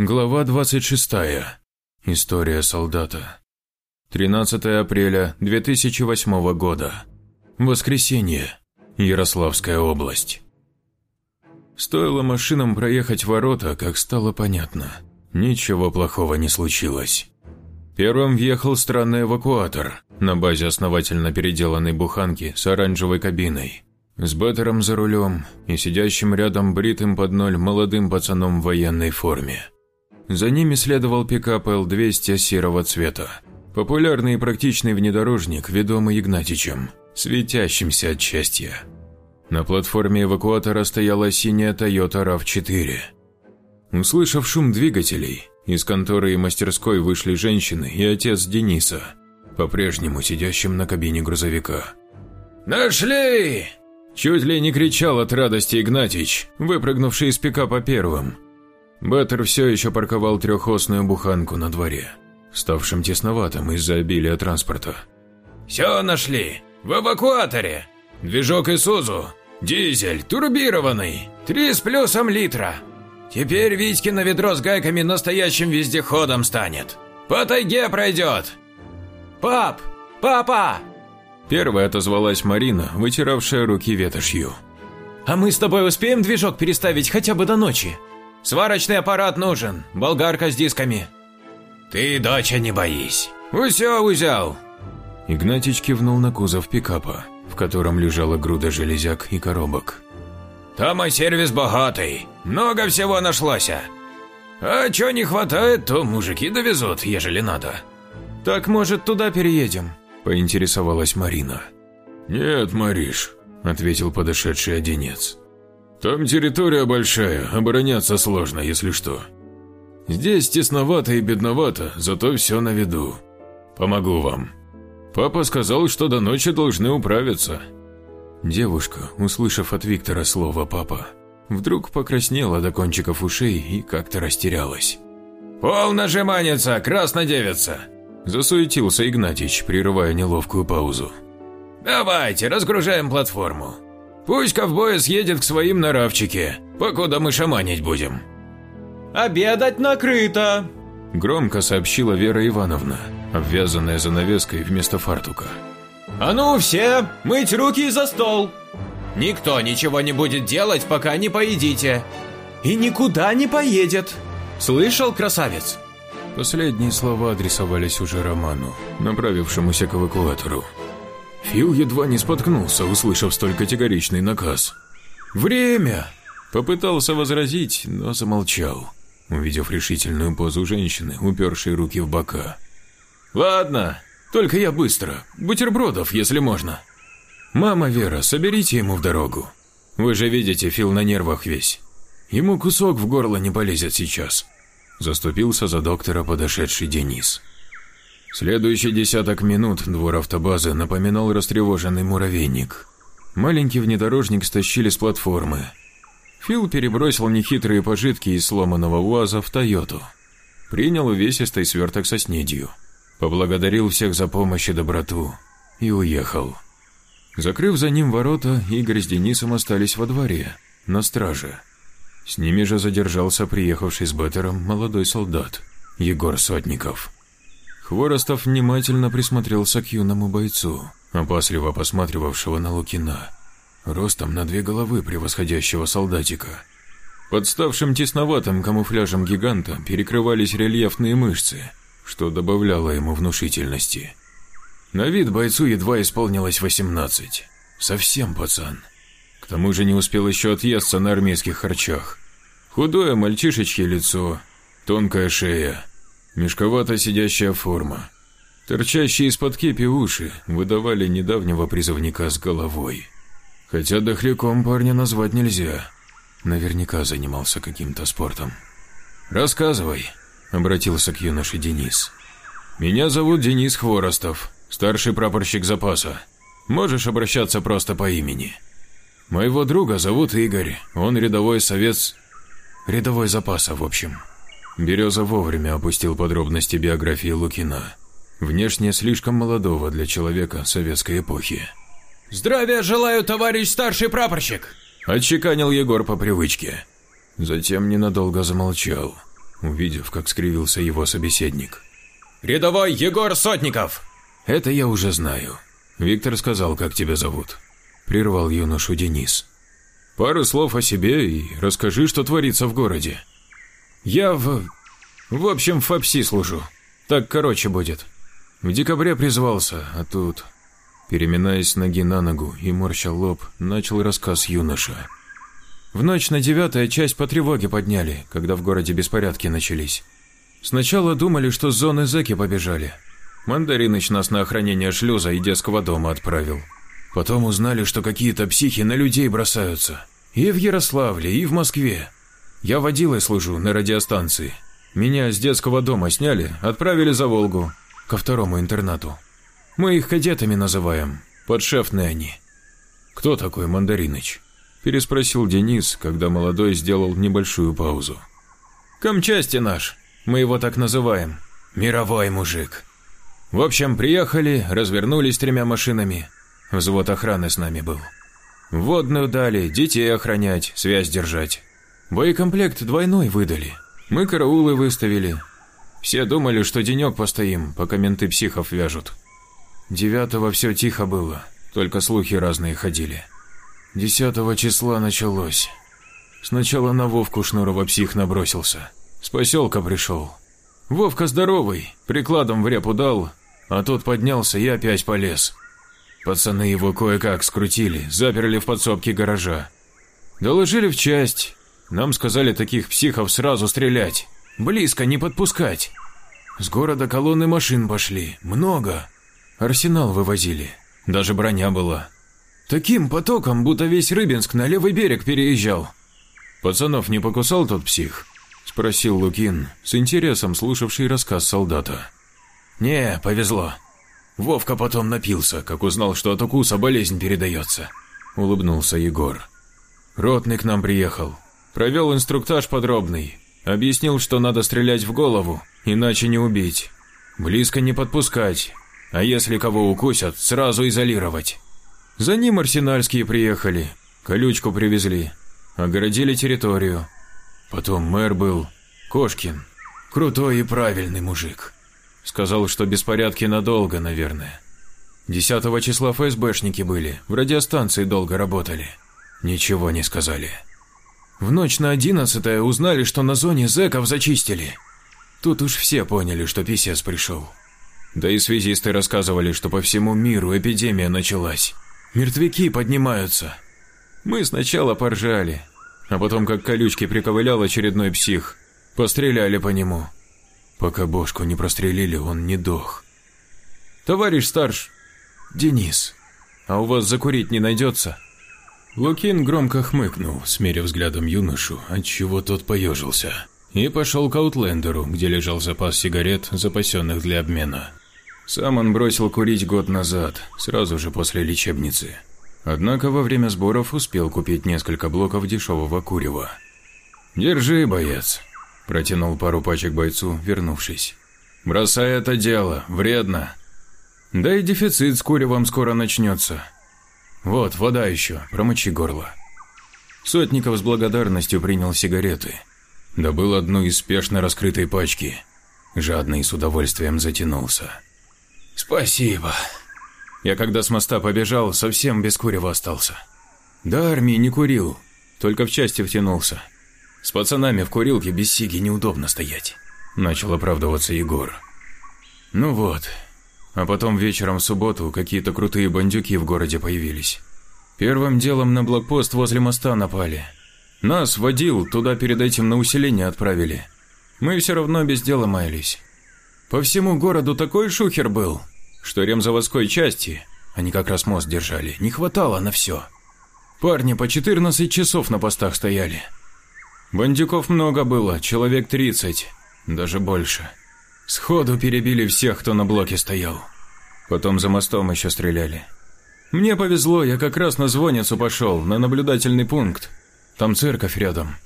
Глава 26. История солдата. 13 апреля 2008 года. Воскресенье. Ярославская область. Стоило машинам проехать ворота, как стало понятно. Ничего плохого не случилось. Первым въехал странный эвакуатор на базе основательно переделанной буханки с оранжевой кабиной. С Беттером за рулем и сидящим рядом бритым под ноль молодым пацаном в военной форме. За ними следовал пикап Л-200 серого цвета. Популярный и практичный внедорожник, ведомый Игнатичем, светящимся от счастья. На платформе эвакуатора стояла синяя Toyota RAV4. Услышав шум двигателей, из конторы и мастерской вышли женщины и отец Дениса, по-прежнему сидящим на кабине грузовика. «Нашли!» Чуть ли не кричал от радости Игнатич, выпрыгнувший из пикапа первым. Беттер все еще парковал трехосную буханку на дворе, ставшим тесноватым из-за обилия транспорта. «Все нашли! В эвакуаторе! Движок Исузу, дизель, турбированный, три с плюсом литра. Теперь Витькино ведро с гайками настоящим вездеходом станет. По тайге пройдет!» «Пап! Папа!» Первая отозвалась Марина, вытиравшая руки ветошью. «А мы с тобой успеем движок переставить хотя бы до ночи?» Сварочный аппарат нужен, болгарка с дисками. Ты, доча, не боись. Усё взял. Игнатич кивнул на кузов пикапа, в котором лежала груда железяк и коробок. Там и сервис богатый, много всего нашлось. А чё не хватает, то мужики довезут, ежели надо. Так, может, туда переедем? Поинтересовалась Марина. Нет, Мариш, ответил подошедший одинец. Там территория большая, обороняться сложно, если что. Здесь тесновато и бедновато, зато все на виду. Помогу вам. Папа сказал, что до ночи должны управиться. Девушка, услышав от Виктора слово «папа», вдруг покраснела до кончиков ушей и как-то растерялась. «Полно жеманится, краснодевица!» Засуетился Игнатич, прерывая неловкую паузу. «Давайте, разгружаем платформу. Пусть ковбой съедет к своим на равчике, покуда мы шаманить будем. «Обедать накрыто!» Громко сообщила Вера Ивановна, обвязанная занавеской вместо фартука. «А ну все, мыть руки за стол!» «Никто ничего не будет делать, пока не поедите!» «И никуда не поедет!» «Слышал, красавец?» Последние слова адресовались уже Роману, направившемуся к эвакуатору. Фил едва не споткнулся, услышав столь категоричный наказ. «Время!» Попытался возразить, но замолчал, увидев решительную позу женщины, упершей руки в бока. «Ладно, только я быстро. Бутербродов, если можно. Мама Вера, соберите ему в дорогу. Вы же видите, Фил на нервах весь. Ему кусок в горло не полезет сейчас». Заступился за доктора подошедший Денис. Следующий десяток минут двор автобазы напоминал растревоженный муравейник. Маленький внедорожник стащили с платформы. Фил перебросил нехитрые пожитки из сломанного УАЗа в Тойоту. Принял увесистый сверток со снедью. Поблагодарил всех за помощь и доброту. И уехал. Закрыв за ним ворота, Игорь с Денисом остались во дворе, на страже. С ними же задержался приехавший с Беттером молодой солдат, Егор Сотников. Хворостов внимательно присмотрелся к юному бойцу, опасливо посматривавшего на Лукина, ростом на две головы превосходящего солдатика. Под ставшим тесноватым камуфляжем гиганта перекрывались рельефные мышцы, что добавляло ему внушительности. На вид бойцу едва исполнилось 18. Совсем пацан. К тому же не успел еще отъесться на армейских харчах. Худое мальчишечье лицо, тонкая шея, Мешковато сидящая форма. Торчащие из-под кепи уши выдавали недавнего призывника с головой. Хотя дохляком парня назвать нельзя. Наверняка занимался каким-то спортом. «Рассказывай», — обратился к юноше Денис. «Меня зовут Денис Хворостов, старший прапорщик запаса. Можешь обращаться просто по имени. Моего друга зовут Игорь, он рядовой совет... Рядовой запаса, в общем». Береза вовремя опустил подробности биографии Лукина, внешне слишком молодого для человека советской эпохи. «Здравия желаю, товарищ старший прапорщик!» Отчеканил Егор по привычке. Затем ненадолго замолчал. увидев, как скривился его собеседник. «Рядовой Егор Сотников!» «Это я уже знаю. Виктор сказал, как тебя зовут». Прервал юношу Денис. «Пару слов о себе и расскажи, что творится в городе». «Я в... в общем, в ФАПСИ служу. Так короче будет. В декабре призвался, а тут...» Переминаясь ноги на ногу и морща лоб, начал рассказ юноша. В ночь на девятое часть по тревоге подняли, когда в городе беспорядки начались. Сначала думали, что с зоны зэки побежали. Мандариныч нас на охранение шлюза и детского дома отправил. Потом узнали, что какие-то психи на людей бросаются. И в Ярославле, и в Москве. Я водилой служу на радиостанции. Меня с детского дома сняли, отправили за Волгу, ко второму интернату. Мы их кадетами называем, подшефные они. Кто такой Мандариныч? Переспросил Денис, когда молодой сделал небольшую паузу. Комчасти наш, мы его так называем. Мировой мужик. В общем, приехали, развернулись тремя машинами. Взвод охраны с нами был. Водную дали, детей охранять, связь держать. Боекомплект двойной выдали. Мы караулы выставили. Все думали, что денек постоим, пока менты психов вяжут. Девятого все тихо было, только слухи разные ходили. Десятого числа началось. Сначала на Вовку Шнурова псих набросился. С поселка пришел. Вовка здоровый, прикладом в репу дал, а тот поднялся и опять полез. Пацаны его кое-как скрутили, заперли в подсобке гаража. Доложили в часть. Нам сказали таких психов сразу стрелять, близко не подпускать. С города колонны машин пошли, много. Арсенал вывозили, даже броня была. Таким потоком, будто весь Рыбинск на левый берег переезжал. Пацанов не покусал тот псих? Спросил Лукин, с интересом слушавший рассказ солдата. «Не, повезло. Вовка потом напился, как узнал, что от укуса болезнь передается», – улыбнулся Егор. «Ротный к нам приехал. Провел инструктаж подробный. Объяснил, что надо стрелять в голову, иначе не убить. Близко не подпускать, а если кого укусят, сразу изолировать. За ним арсенальские приехали, колючку привезли, огородили территорию. Потом мэр был, Кошкин, крутой и правильный мужик». Сказал, что беспорядки надолго, наверное. Десятого числа ФСБшники были, в радиостанции долго работали. Ничего не сказали. В ночь на одиннадцатое узнали, что на зоне зэков зачистили. Тут уж все поняли, что писец пришел. Да и связисты рассказывали, что по всему миру эпидемия началась. Мертвяки поднимаются. Мы сначала поржали, а потом, как колючки приковылял очередной псих, постреляли по нему. Пока бошку не прострелили, он не дох. Товарищ старш, Денис, а у вас закурить не найдется? Лукин громко хмыкнул, смерив взглядом юношу, отчего тот поежился, и пошел к Аутлендеру, где лежал запас сигарет, запасенных для обмена. Сам он бросил курить год назад, сразу же после лечебницы. Однако во время сборов успел купить несколько блоков дешевого курева. «Держи, боец», Протянул пару пачек бойцу, вернувшись. «Бросай это дело, вредно. Да и дефицит с куревом скоро начнется. Вот, вода еще, промочи горло». Сотников с благодарностью принял сигареты. Добыл одну из спешно раскрытой пачки. Жадный с удовольствием затянулся. «Спасибо. Я когда с моста побежал, совсем без курева остался. До армии не курил, только в части втянулся. С пацанами в курилке без сиги неудобно стоять. Начал оправдываться Егор. Ну вот. А потом вечером в субботу какие-то крутые бандюки в городе появились. Первым делом на блокпост возле моста напали. Нас, водил, туда перед этим на усиление отправили. Мы все равно без дела маялись. По всему городу такой шухер был, что ремзаводской части, они как раз мост держали, не хватало на все. Парни по 14 часов на постах стояли. Бандюков много было, человек 30, даже больше. Сходу перебили всех, кто на блоке стоял. Потом за мостом еще стреляли. Мне повезло, я как раз на звонницу пошел, на наблюдательный пункт. Там церковь рядом.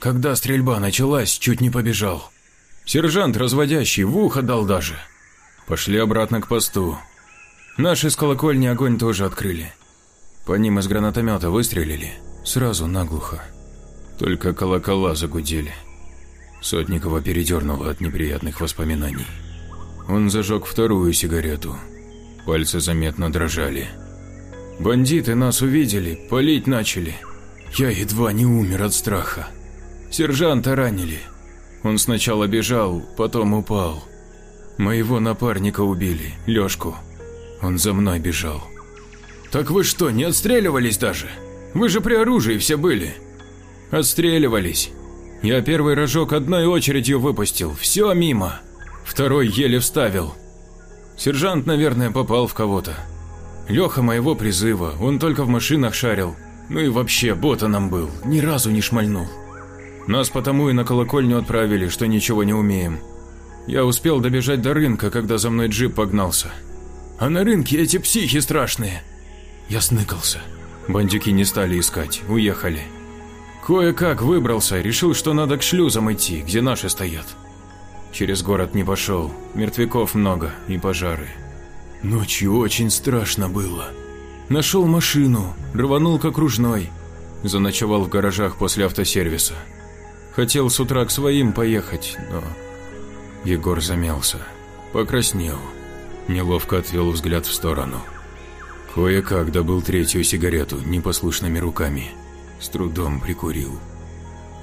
Когда стрельба началась, чуть не побежал. Сержант разводящий в ухо дал даже. Пошли обратно к посту. Наши с колокольни огонь тоже открыли. По ним из гранатомета выстрелили, сразу наглухо. Только колокола загудели. Сотникова передернуло от неприятных воспоминаний. Он зажег вторую сигарету. Пальцы заметно дрожали. Бандиты нас увидели, палить начали. Я едва не умер от страха. Сержанта ранили. Он сначала бежал, потом упал. Моего напарника убили, Лёшку. Он за мной бежал. Так вы что, не отстреливались даже? Вы же при оружии все были. Отстреливались. Я первый рожок одной очередью выпустил, все мимо. Второй еле вставил. Сержант, наверное, попал в кого-то. Леха моего призыва, он только в машинах шарил. Ну и вообще, ботаном был, ни разу не шмальнул. Нас потому и на колокольню отправили, что ничего не умеем. Я успел добежать до рынка, когда за мной джип погнался. А на рынке эти психи страшные. Я сныкался. Бандюки не стали искать, уехали. Кое-как выбрался, решил, что надо к шлюзам идти, где наши стоят. Через город не пошел, мертвяков много и пожары. Ночью очень страшно было. Нашел машину, рванул к окружной. Заночевал в гаражах после автосервиса. Хотел с утра к своим поехать, но... Егор замялся, покраснел, неловко отвел взгляд в сторону. Кое-как добыл третью сигарету непослушными руками. С трудом прикурил.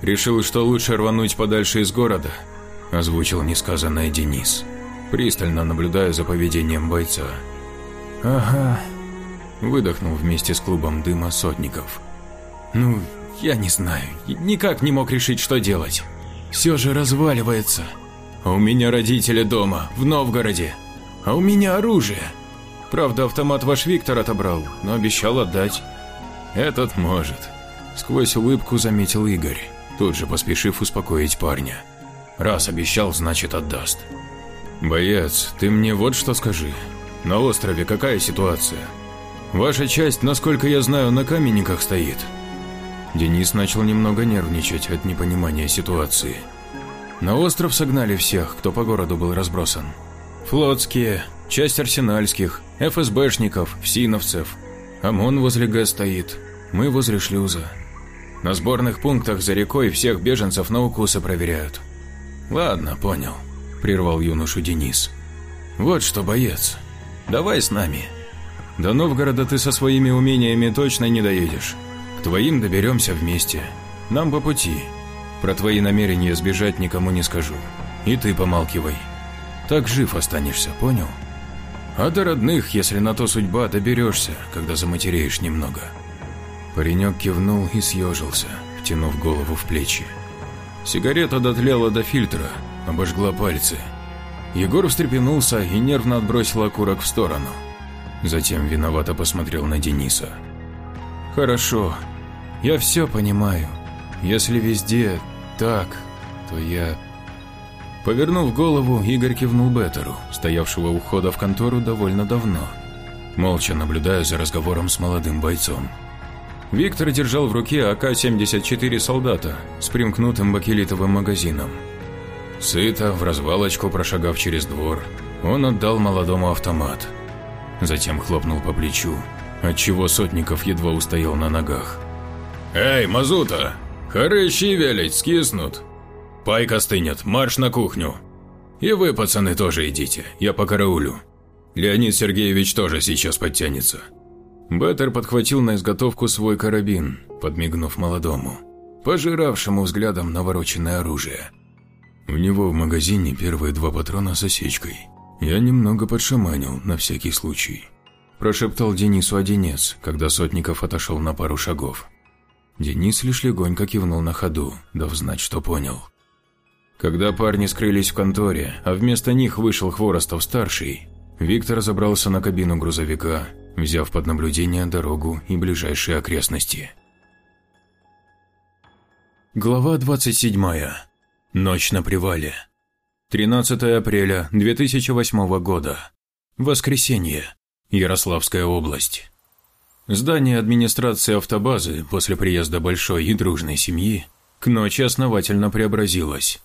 Решил, что лучше рвануть подальше из города, озвучил несказанное Денис, пристально наблюдая за поведением бойца. «Ага», – выдохнул вместе с клубом дыма сотников. «Ну, я не знаю, никак не мог решить, что делать. Все же разваливается. А у меня родители дома, в Новгороде. А у меня оружие. Правда, автомат ваш Виктор отобрал, но обещал отдать. Этот может. Сквозь улыбку заметил Игорь, тут же поспешив успокоить парня. Раз обещал, значит отдаст. Боец, ты мне вот что скажи. На острове какая ситуация? Ваша часть, насколько я знаю, на каменниках стоит. Денис начал немного нервничать от непонимания ситуации. На остров согнали всех, кто по городу был разбросан. Флотские, часть арсенальских, ФСБшников, ФСИНовцев. ОМОН возле ГЭС стоит, мы возле шлюза. На сборных пунктах за рекой всех беженцев на укусы проверяют. Ладно, понял, прервал юношу Денис. Вот что, боец, давай с нами. До Новгорода ты со своими умениями точно не доедешь. К твоим доберемся вместе. Нам по пути. Про твои намерения сбежать никому не скажу. И ты помалкивай. Так жив останешься, понял? А до родных, если на то судьба, доберешься, когда заматереешь немного. Паренек кивнул и съежился, втянув голову в плечи. Сигарета дотлела до фильтра, обожгла пальцы. Егор встрепенулся и нервно отбросил окурок в сторону. Затем виновато посмотрел на Дениса. «Хорошо, я все понимаю. Если везде так, то я...» Повернув голову, Игорь кивнул Беттеру, стоявшего у входа в контору довольно давно, молча наблюдая за разговором с молодым бойцом. Виктор держал в руке АК-74 солдата с примкнутым бакелитовым магазином. Сыто, в развалочку прошагав через двор, он отдал молодому автомат. Затем хлопнул по плечу, отчего Сотников едва устоял на ногах. «Эй, Мазута, хорыщи велить, скиснут!» Пайка стынет, марш на кухню. И вы, пацаны, тоже идите, я по караулю. Леонид Сергеевич тоже сейчас подтянется. Беттер подхватил на изготовку свой карабин, подмигнув молодому, пожиравшему взглядом навороченное оружие. У него в магазине первые два патрона с осечкой. Я немного подшаманил, на всякий случай. Прошептал Денису Одинец, когда Сотников отошел на пару шагов. Денис лишь легонько кивнул на ходу, дав знать, что понял. Когда парни скрылись в конторе, а вместо них вышел Хворостов-старший, Виктор забрался на кабину грузовика, взяв под наблюдение дорогу и ближайшие окрестности. Глава 27. Ночь на привале. 13 апреля 2008 года. Воскресенье. Ярославская область. Здание администрации автобазы после приезда большой и дружной семьи к ночи основательно преобразилось.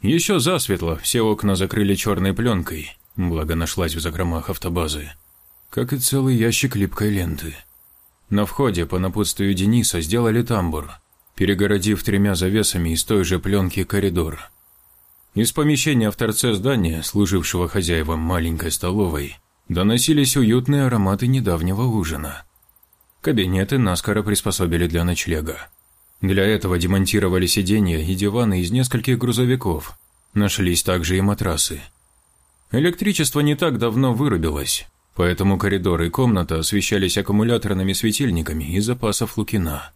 Еще засветло, все окна закрыли черной пленкой, благо нашлась в закромах автобазы, как и целый ящик липкой ленты. На входе по напутствию Дениса сделали тамбур, перегородив тремя завесами из той же пленки коридор. Из помещения в торце здания, служившего хозяевам маленькой столовой, доносились уютные ароматы недавнего ужина. Кабинеты наскоро приспособили для ночлега. Для этого демонтировали сиденья и диваны из нескольких грузовиков. Нашлись также и матрасы. Электричество не так давно вырубилось, поэтому коридор и комната освещались аккумуляторными светильниками из запасов Лукина.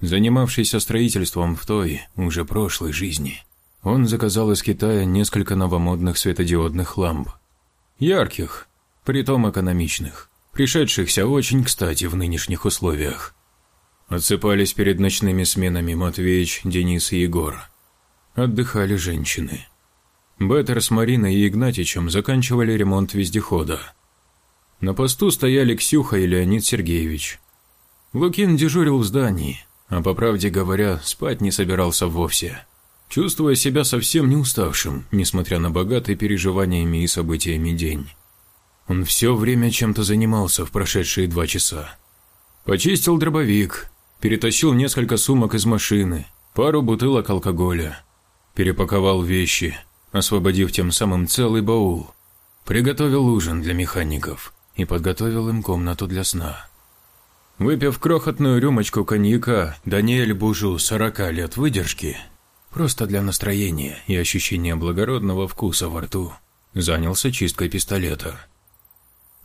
Занимавшийся строительством в той, уже прошлой жизни, он заказал из Китая несколько новомодных светодиодных ламп. Ярких, притом экономичных, пришедшихся очень кстати в нынешних условиях. Отсыпались перед ночными сменами Матвеич, Денис и Егор. Отдыхали женщины. Беттер с Мариной и Игнатичем заканчивали ремонт вездехода. На посту стояли Ксюха и Леонид Сергеевич. Лукин дежурил в здании, а по правде говоря, спать не собирался вовсе. Чувствуя себя совсем не уставшим, несмотря на богатый переживаниями и событиями день. Он все время чем-то занимался в прошедшие два часа. Почистил дробовик, перетащил несколько сумок из машины, пару бутылок алкоголя, перепаковал вещи, освободив тем самым целый баул, приготовил ужин для механиков и подготовил им комнату для сна. Выпив крохотную рюмочку коньяка, Даниэль Бужу 40 лет выдержки, просто для настроения и ощущения благородного вкуса во рту, занялся чисткой пистолета.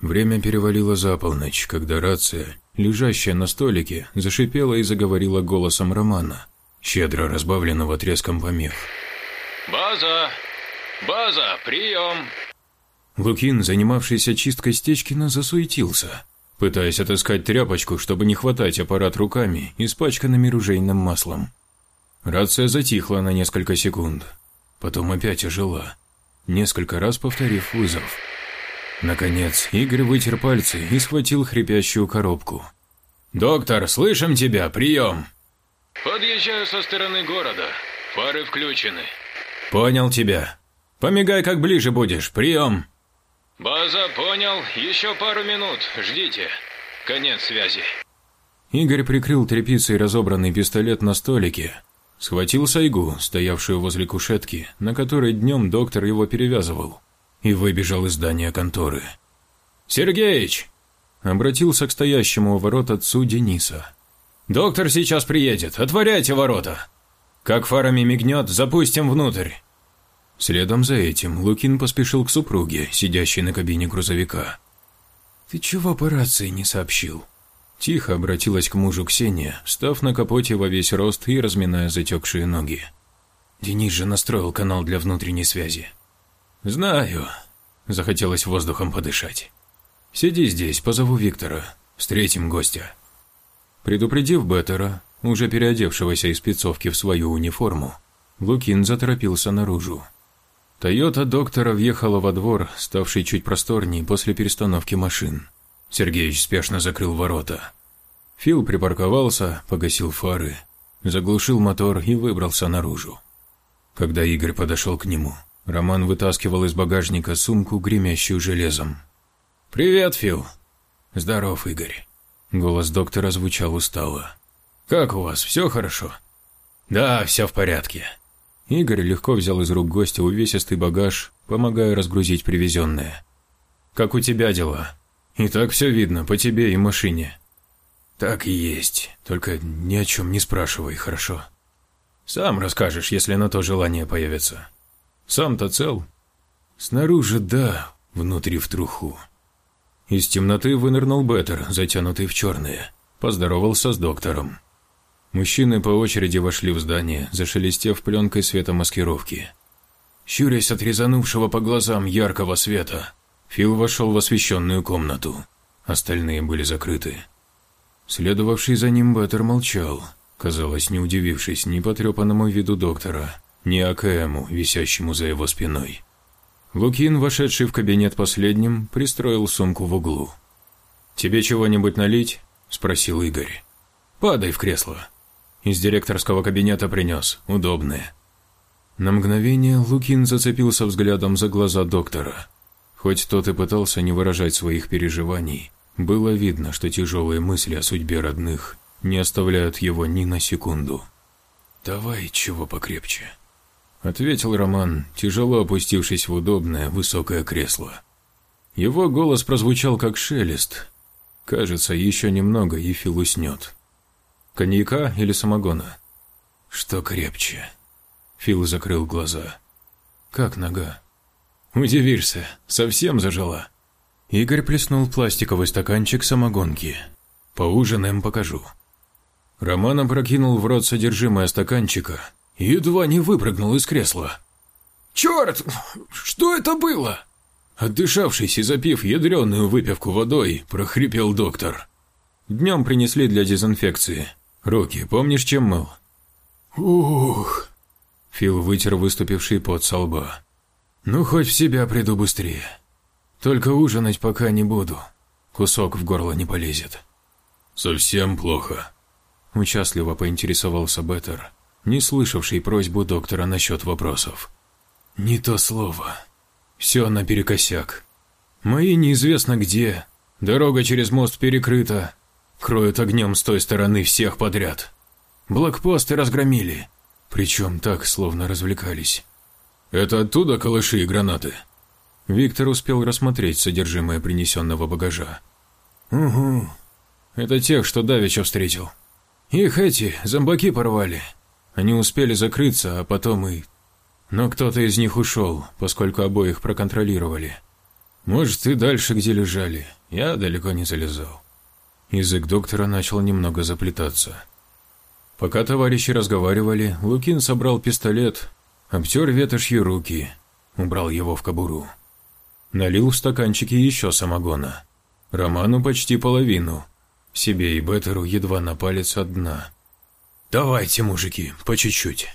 Время перевалило за полночь, когда рация, лежащая на столике, зашипела и заговорила голосом Романа, щедро разбавленного треском помех. «База! База! Прием!» Лукин, занимавшийся чисткой Стечкина, засуетился, пытаясь отыскать тряпочку, чтобы не хватать аппарат руками, испачканными ружейным маслом. Рация затихла на несколько секунд, потом опять ожила, несколько раз повторив вызов. Наконец, Игорь вытер пальцы и схватил хрипящую коробку. «Доктор, слышим тебя, прием!» «Подъезжаю со стороны города, фары включены». «Понял тебя. Помигай, как ближе будешь, прием!» «База, понял, еще пару минут, ждите. Конец связи». Игорь прикрыл тряпицей разобранный пистолет на столике, схватил Сайгу, стоявшую возле кушетки, на которой днем доктор его перевязывал и выбежал из здания конторы. «Сергеич!» – обратился к стоящему у ворот отцу Дениса. «Доктор сейчас приедет, отворяйте ворота! Как фарами мигнет, запустим внутрь!» Следом за этим Лукин поспешил к супруге, сидящей на кабине грузовика. «Ты чего по рации не сообщил?» Тихо обратилась к мужу Ксения, став на капоте во весь рост и разминая затекшие ноги. Денис же настроил канал для внутренней связи. «Знаю». Захотелось воздухом подышать. «Сиди здесь, позову Виктора. Встретим гостя». Предупредив Беттера, уже переодевшегося из спецовки в свою униформу, Лукин заторопился наружу. Тойота доктора въехала во двор, ставший чуть просторней после перестановки машин. Сергеич спешно закрыл ворота. Фил припарковался, погасил фары, заглушил мотор и выбрался наружу. Когда Игорь подошел к нему, Роман вытаскивал из багажника сумку, гремящую железом. «Привет, Фил!» «Здоров, Игорь!» Голос доктора звучал устало. «Как у вас, все хорошо?» «Да, все в порядке». Игорь легко взял из рук гостя увесистый багаж, помогая разгрузить привезенное. «Как у тебя дела?» «И так все видно, по тебе и машине». «Так и есть, только ни о чем не спрашивай, хорошо?» «Сам расскажешь, если на то желание появится». Сам-то цел? Снаружи да, внутри в труху. Из темноты вынырнул Беттер, затянутый в черное. Поздоровался с доктором. Мужчины по очереди вошли в здание, зашелестев пленкой светомаскировки. Щурясь от резанувшего по глазам яркого света, Фил вошел в освещенную комнату. Остальные были закрыты. Следовавший за ним Беттер молчал, казалось, не удивившись ни потрепанному виду доктора, ни АКМу, висящему за его спиной. Лукин, вошедший в кабинет последним, пристроил сумку в углу. «Тебе чего-нибудь налить?» – спросил Игорь. «Падай в кресло. Из директорского кабинета принес, удобное». На мгновение Лукин зацепился взглядом за глаза доктора. Хоть тот и пытался не выражать своих переживаний, было видно, что тяжелые мысли о судьбе родных не оставляют его ни на секунду. «Давай чего покрепче», ответил Роман, тяжело опустившись в удобное высокое кресло. Его голос прозвучал как шелест. Кажется, еще немного и Фил уснет. Коньяка или самогона? Что крепче? Фил закрыл глаза. Как нога? Удивишься, совсем зажила. Игорь плеснул пластиковый стаканчик самогонки. Поужинаем покажу. Роман опрокинул в рот содержимое стаканчика и едва не выпрыгнул из кресла. «Черт! Что это было?» Отдышавшись и запив ядреную выпивку водой, прохрипел доктор. Днем принесли для дезинфекции. Руки, помнишь, чем мыл? Ух. Фил вытер выступивший пот со лба. Ну, хоть в себя приду быстрее. Только ужинать пока не буду. Кусок в горло не полезет. Совсем плохо. Участливо поинтересовался Беттер, не слышавший просьбу доктора насчет вопросов. Не то слово. Все наперекосяк. Мои неизвестно где. Дорога через мост перекрыта. Кроют огнем с той стороны всех подряд. Блокпосты разгромили. Причем так, словно развлекались. Это оттуда калаши и гранаты? Виктор успел рассмотреть содержимое принесенного багажа. Угу. Это тех, что давеча встретил. Их эти, зомбаки порвали. Они успели закрыться, а потом и но кто-то из них ушел, поскольку обоих проконтролировали. Может, и дальше, где лежали. Я далеко не залезал. Язык доктора начал немного заплетаться. Пока товарищи разговаривали, Лукин собрал пистолет, обтер ветошью руки, убрал его в кобуру. Налил в стаканчики еще самогона. Роману почти половину. Себе и Беттеру едва на палец от дна. «Давайте, мужики, по чуть-чуть».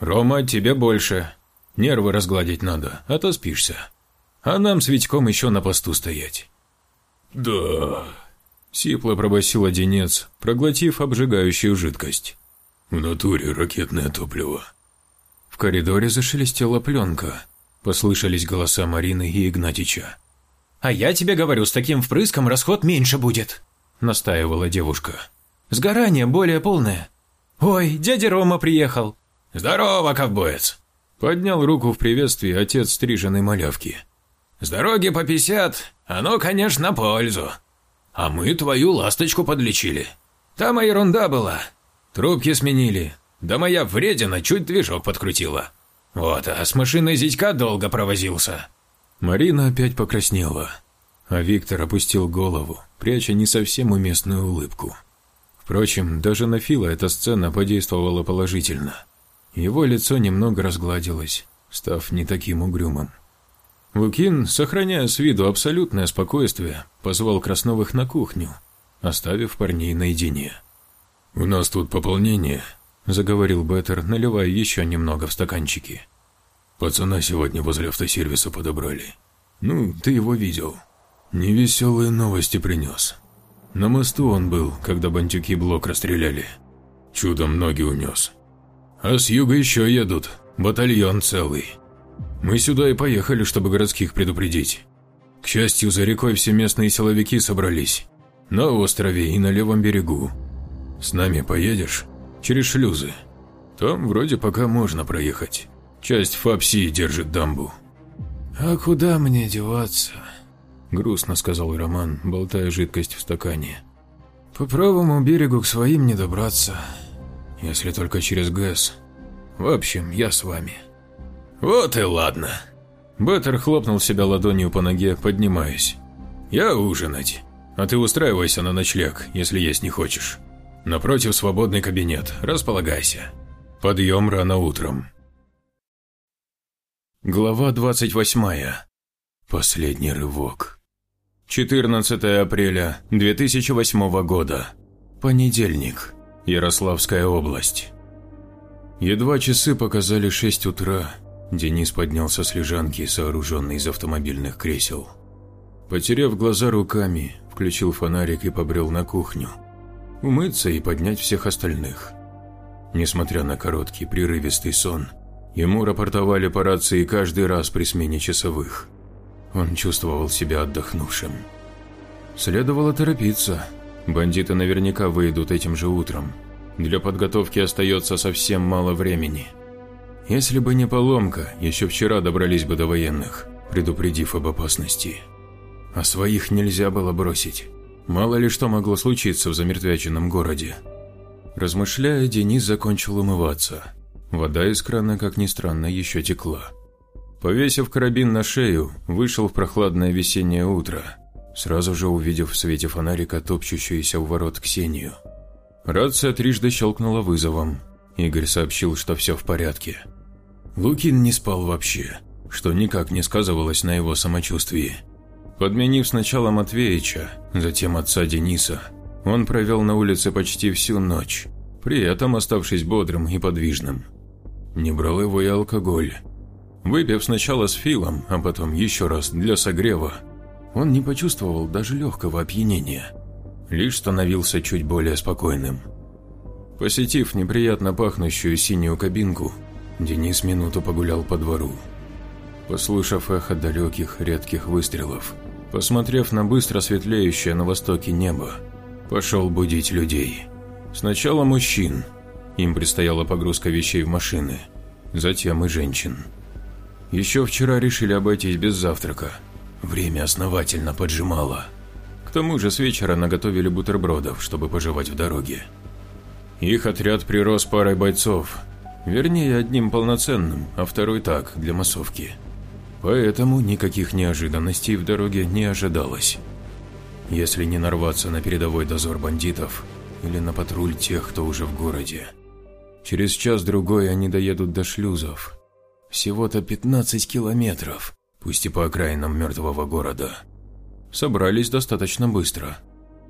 «Рома, тебе больше. Нервы разгладить надо, а то спишься. А нам с Витьком еще на посту стоять». «Да...» Сипло пробасил одинец, проглотив обжигающую жидкость. «В натуре ракетное топливо». В коридоре зашелестела пленка. Послышались голоса Марины и Игнатича. «А я тебе говорю, с таким впрыском расход меньше будет», — настаивала девушка. «Сгорание более полное. Ой, дядя Рома приехал. «Здорово, ковбоец!» Поднял руку в приветствии отец стриженной малявки. «С дороги по пятьдесят, оно, конечно, на пользу. А мы твою ласточку подлечили. Там ерунда была. Трубки сменили, да моя вредина чуть движок подкрутила. Вот, а с машиной зятька долго провозился». Марина опять покраснела, а Виктор опустил голову, пряча не совсем уместную улыбку. Впрочем, даже на Фила эта сцена подействовала положительно – его лицо немного разгладилось, став не таким угрюмым. Лукин, сохраняя с виду абсолютное спокойствие, позвал Красновых на кухню, оставив парней наедине. «У нас тут пополнение», – заговорил Беттер, наливая еще немного в стаканчики. «Пацана сегодня возле автосервиса подобрали. Ну, ты его видел. Невеселые новости принес. На мосту он был, когда бандюки блок расстреляли. Чудом ноги унес. А с юга еще едут, батальон целый. Мы сюда и поехали, чтобы городских предупредить. К счастью, за рекой все местные силовики собрались. На острове и на левом берегу. С нами поедешь? Через шлюзы. Там вроде пока можно проехать. Часть ФАПСИ держит дамбу. «А куда мне деваться?» Грустно сказал Роман, болтая жидкость в стакане. «По правому берегу к своим не добраться если только через ГЭС. В общем, я с вами». «Вот и ладно». Беттер хлопнул себя ладонью по ноге, поднимаясь. «Я ужинать, а ты устраивайся на ночлег, если есть не хочешь. Напротив свободный кабинет, располагайся. Подъем рано утром». Глава 28. Последний рывок. 14 апреля 2008 года. Понедельник. Ярославская область. Едва часы показали 6 утра, Денис поднялся с лежанки, сооруженной из автомобильных кресел. Потеряв глаза руками, включил фонарик и побрел на кухню. Умыться и поднять всех остальных. Несмотря на короткий прерывистый сон, ему рапортовали по рации каждый раз при смене часовых. Он чувствовал себя отдохнувшим. Следовало торопиться, Бандиты наверняка выйдут этим же утром. Для подготовки остается совсем мало времени. Если бы не поломка, еще вчера добрались бы до военных, предупредив об опасности. А своих нельзя было бросить. Мало ли что могло случиться в замертвяченном городе. Размышляя, Денис закончил умываться. Вода из крана, как ни странно, еще текла. Повесив карабин на шею, вышел в прохладное весеннее утро, сразу же увидев в свете фонарика топчущуюся у ворот Ксению. Рация трижды щелкнула вызовом. Игорь сообщил, что все в порядке. Лукин не спал вообще, что никак не сказывалось на его самочувствии. Подменив сначала Матвеича, затем отца Дениса, он провел на улице почти всю ночь, при этом оставшись бодрым и подвижным. Не брал его и алкоголь. Выпив сначала с Филом, а потом еще раз для согрева, он не почувствовал даже легкого опьянения, лишь становился чуть более спокойным. Посетив неприятно пахнущую синюю кабинку, Денис минуту погулял по двору. Послушав эхо далеких, редких выстрелов, посмотрев на быстро светлеющее на востоке небо, пошел будить людей. Сначала мужчин, им предстояла погрузка вещей в машины, затем и женщин. Еще вчера решили обойтись без завтрака, время основательно поджимало. К тому же с вечера наготовили бутербродов, чтобы пожевать в дороге. Их отряд прирос парой бойцов, Вернее, одним полноценным, а второй так, для массовки. Поэтому никаких неожиданностей в дороге не ожидалось. Если не нарваться на передовой дозор бандитов или на патруль тех, кто уже в городе. Через час-другой они доедут до шлюзов. Всего-то 15 километров, пусть и по окраинам мертвого города. Собрались достаточно быстро.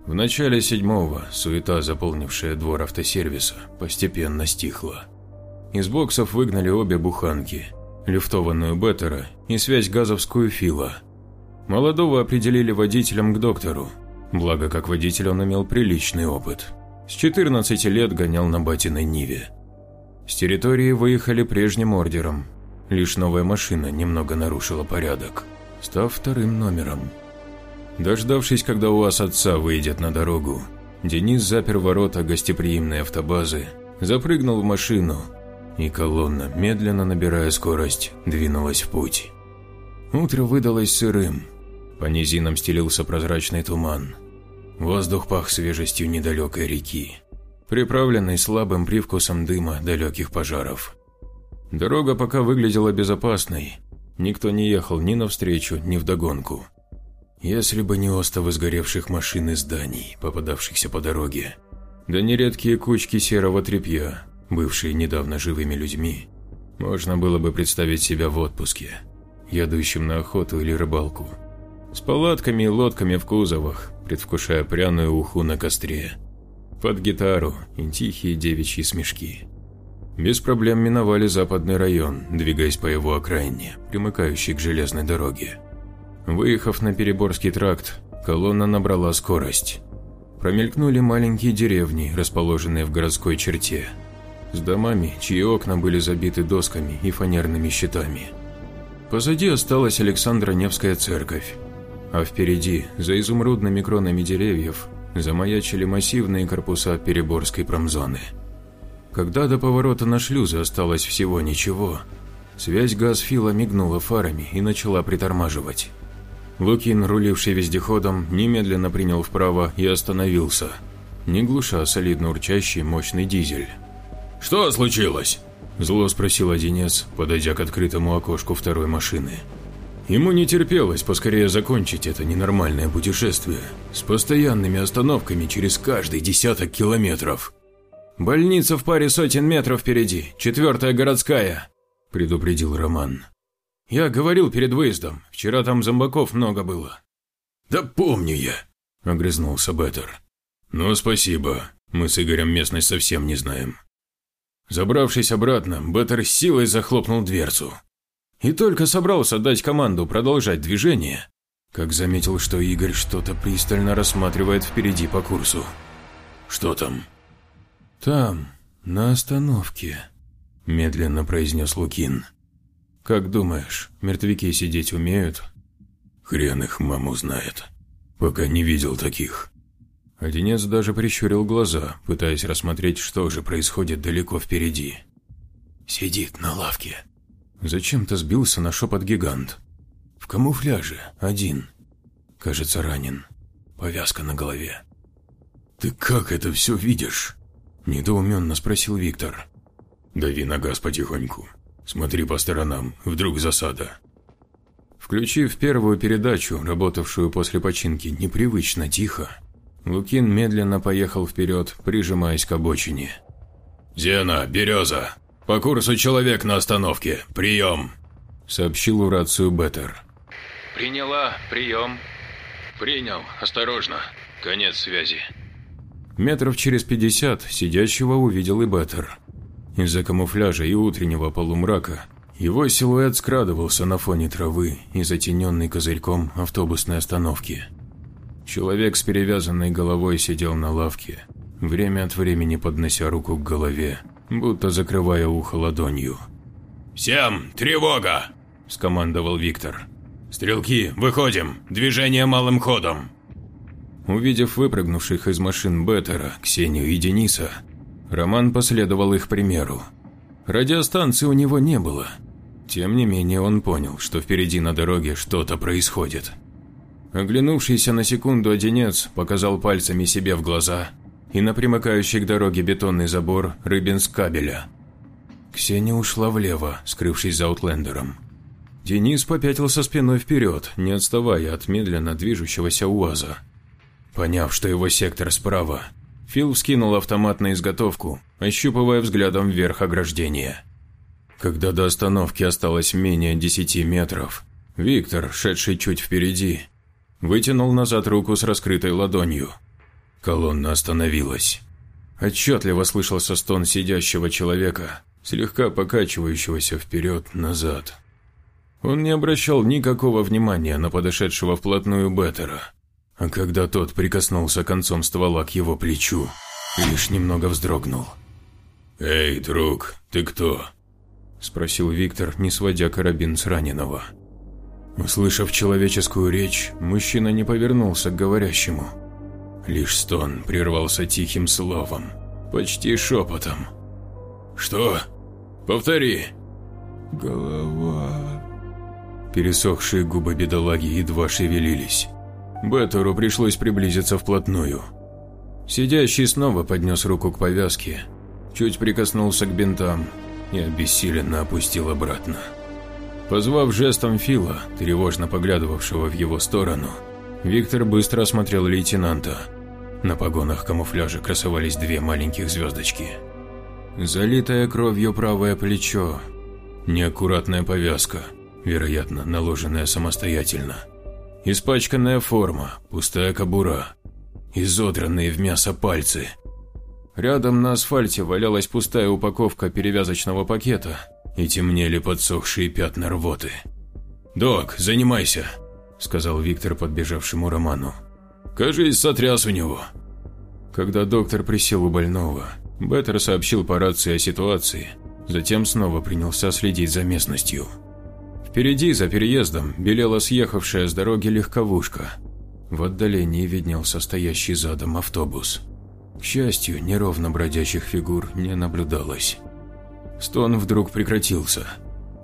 В начале седьмого суета, заполнившая двор автосервиса, постепенно стихла. Из боксов выгнали обе буханки, люфтованную Беттера и связь газовскую Фила. Молодого определили водителем к доктору, благо как водитель он имел приличный опыт. С 14 лет гонял на батиной Ниве. С территории выехали прежним ордером, лишь новая машина немного нарушила порядок, став вторым номером. Дождавшись, когда УАЗ отца выйдет на дорогу, Денис запер ворота гостеприимной автобазы, запрыгнул в машину и колонна, медленно набирая скорость, двинулась в путь. Утро выдалось сырым, по низинам стелился прозрачный туман. Воздух пах свежестью недалекой реки, приправленный слабым привкусом дыма далеких пожаров. Дорога пока выглядела безопасной, никто не ехал ни навстречу, ни вдогонку. Если бы не остовы сгоревших машин и зданий, попадавшихся по дороге, да нередкие кучки серого тряпья, бывшие недавно живыми людьми, можно было бы представить себя в отпуске, едущим на охоту или рыбалку, с палатками и лодками в кузовах, предвкушая пряную уху на костре, под гитару и тихие девичьи смешки. Без проблем миновали западный район, двигаясь по его окраине, примыкающей к железной дороге. Выехав на Переборский тракт, колонна набрала скорость. Промелькнули маленькие деревни, расположенные в городской черте – с домами, чьи окна были забиты досками и фанерными щитами. Позади осталась Александра Невская церковь, а впереди, за изумрудными кронами деревьев, замаячили массивные корпуса Переборской промзоны. Когда до поворота на шлюзы осталось всего ничего, связь Газфила мигнула фарами и начала притормаживать. Лукин, руливший вездеходом, немедленно принял вправо и остановился, не глуша солидно урчащий мощный дизель. «Что случилось?» – зло спросил Одинец, подойдя к открытому окошку второй машины. Ему не терпелось поскорее закончить это ненормальное путешествие с постоянными остановками через каждый десяток километров. «Больница в паре сотен метров впереди, четвертая городская», – предупредил Роман. «Я говорил перед выездом, вчера там зомбаков много было». «Да помню я», – огрызнулся Беттер. «Ну, спасибо, мы с Игорем местность совсем не знаем. Забравшись обратно, Беттер силой захлопнул дверцу. И только собрался дать команду продолжать движение, как заметил, что Игорь что-то пристально рассматривает впереди по курсу. «Что там?» «Там, на остановке», – медленно произнес Лукин. «Как думаешь, мертвяки сидеть умеют?» «Хрен их маму знает. Пока не видел таких». Одинец даже прищурил глаза, пытаясь рассмотреть, что же происходит далеко впереди. Сидит на лавке. Зачем-то сбился на шепот гигант. В камуфляже, один. Кажется, ранен. Повязка на голове. «Ты как это все видишь?» Недоуменно спросил Виктор. «Дави на газ потихоньку. Смотри по сторонам, вдруг засада». Включив первую передачу, работавшую после починки непривычно тихо, Лукин медленно поехал вперед, прижимаясь к обочине. «Зена, Береза! По курсу человек на остановке. Прием!» сообщил в рацию Беттер. «Приняла. Прием». «Принял. Осторожно. Конец связи». Метров через пятьдесят сидящего увидел и Беттер. Из-за камуфляжа и утреннего полумрака его силуэт скрадывался на фоне травы и затененный козырьком автобусной остановки. Человек с перевязанной головой сидел на лавке, время от времени поднося руку к голове, будто закрывая ухо ладонью. «Всем, тревога!» – скомандовал Виктор. «Стрелки, выходим! Движение малым ходом!» Увидев выпрыгнувших из машин Беттера, Ксению и Дениса, Роман последовал их примеру. Радиостанции у него не было. Тем не менее он понял, что впереди на дороге что-то происходит. Оглянувшийся на секунду одинец показал пальцами себе в глаза и на примыкающий к дороге бетонный забор рыбинск кабеля. Ксения ушла влево, скрывшись за аутлендером. Денис попятился спиной вперед, не отставая от медленно движущегося УАЗа. Поняв, что его сектор справа, Фил вскинул автомат на изготовку, ощупывая взглядом вверх ограждения. Когда до остановки осталось менее десяти метров, Виктор, шедший чуть впереди, вытянул назад руку с раскрытой ладонью. Колонна остановилась. Отчетливо слышался стон сидящего человека, слегка покачивающегося вперед-назад. Он не обращал никакого внимания на подошедшего вплотную Беттера а когда тот прикоснулся концом ствола к его плечу, лишь немного вздрогнул. «Эй, друг, ты кто?» – спросил Виктор, не сводя карабин с раненого. Услышав человеческую речь, мужчина не повернулся к говорящему. Лишь стон прервался тихим словом, почти шепотом. «Что? Повтори!» «Голова...» Пересохшие губы бедолаги едва шевелились. Беттеру пришлось приблизиться вплотную. Сидящий снова поднес руку к повязке, чуть прикоснулся к бинтам и обессиленно опустил обратно. Позвав жестом Фила, тревожно поглядывавшего в его сторону, Виктор быстро осмотрел лейтенанта. На погонах камуфляжа красовались две маленьких звездочки. Залитое кровью правое плечо, неаккуратная повязка, вероятно, наложенная самостоятельно – Испачканная форма, пустая кобура, изодранные в мясо пальцы. Рядом на асфальте валялась пустая упаковка перевязочного пакета и темнели подсохшие пятна рвоты. «Док, занимайся», – сказал Виктор подбежавшему Роману. «Кажись, сотряс у него». Когда доктор присел у больного, Беттер сообщил по рации о ситуации, затем снова принялся следить за местностью. Впереди, за переездом, белела съехавшая с дороги легковушка. В отдалении виднелся стоящий задом автобус. К счастью, неровно бродящих фигур не наблюдалось. Стон вдруг прекратился.